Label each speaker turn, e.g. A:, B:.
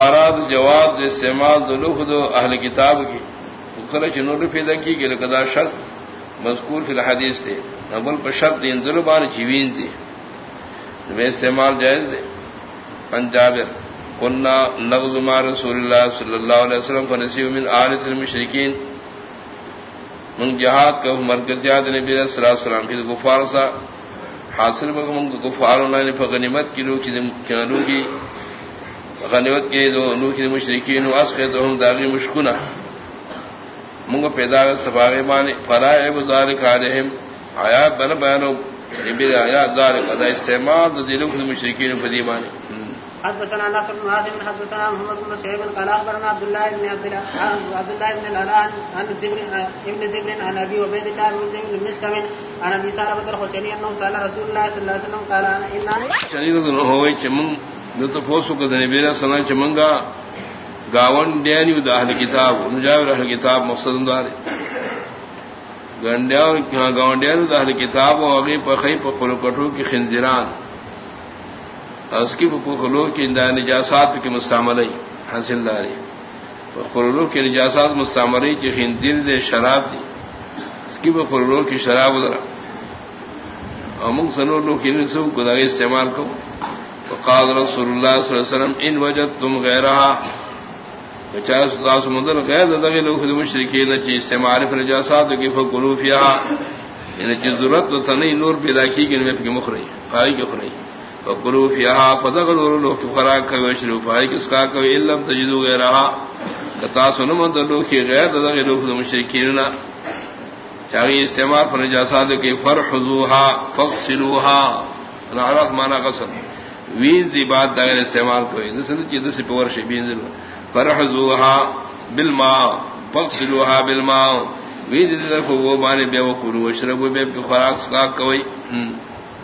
A: اراد جواب دے استعمال دو لوخ دو اہل کتاب کی۔ خرچ نور پیدا کی گئے لقدا شرط مذکور فی الحدیث تھے نبل پر شرط دین ظلمان جیوین تھی میں استعمال جائز دے۔ پنجابر قلنا نغض ما رسول اللہ صلی اللہ علیہ وسلم فنسیو من آلت المشرکین۔ من جہاد کا مرکز جہاد نبی صلی اللہ علیہ وسلم پھر گفار سا، حاصل بکا من گفار اللہ نے فغنیمت کی لوگ کی غنیمت کے دو نو کی مشرقین واس کے تو ہم داغی مشکنا منگ پیدا استفاغ مانے فرائے بزار کالہم آیا بن بیانو۔ ابیر آیا زار قضا استعمال دلو کی مشرقین فدی مانے
B: حدثنا نصر بن عاصم حدثنا محمد بن شعيب قال اخبرنا عبد الله بن عبد الله عبد الله بن الالان عن زبر ابن زبر عن ابي عبيد الله بن بن مسكم عن ابي سالم الخشني انه سال رسول الله صلى الله عليه وسلم قال ان
A: شنيد هو چمن نو تو پوسو کو دنے بیرا سنا چمنگا گاون ڈینیو دا اہل کتاب نجاور اہل کتاب مقصد دار گنڈیاو گاون ڈینیو دا اہل کتاب و اگی پخی پا قلو کٹو کی خنزران اس کی پا کی اندہ نجاسات کی مستعملی حاصل داری پا قلو کی نجاسات مستعملی کی خنزر دے شراب دی. اس کی پا کی شراب درہ امونگ سنو لو کی نسو کو استعمال کو وقال رسول الله صلى الله عليه وسلم، ان وجدتم غيرها پچاس داس مندر غیر دغه لوگ مشرکین چې استعمال فرجاسات کې فقلوا فيها ان یعنی چې ضرورت ته نه نور پیدا کیږي نو په مخري پای کې خوري فقلوا فيها فذغلوا له خوراک کوي شروع پای کې اسکا کوي علم تجدو غیرها کتا سن مندر لوگ کې غیر دغه لوگ مشرکین نه چاہیے استعمال فرجاسات کې فرحذوها فغسلوها نعرف معنی غسل وین دی بات دا استعمال کوئی دسن چی دس پور شی بین ذل فرحزوها بالماء فغسلوها بالماء۔ وین دی دفو وہ معنی بے وقلو وشربو بے خوراک سکا کوئی۔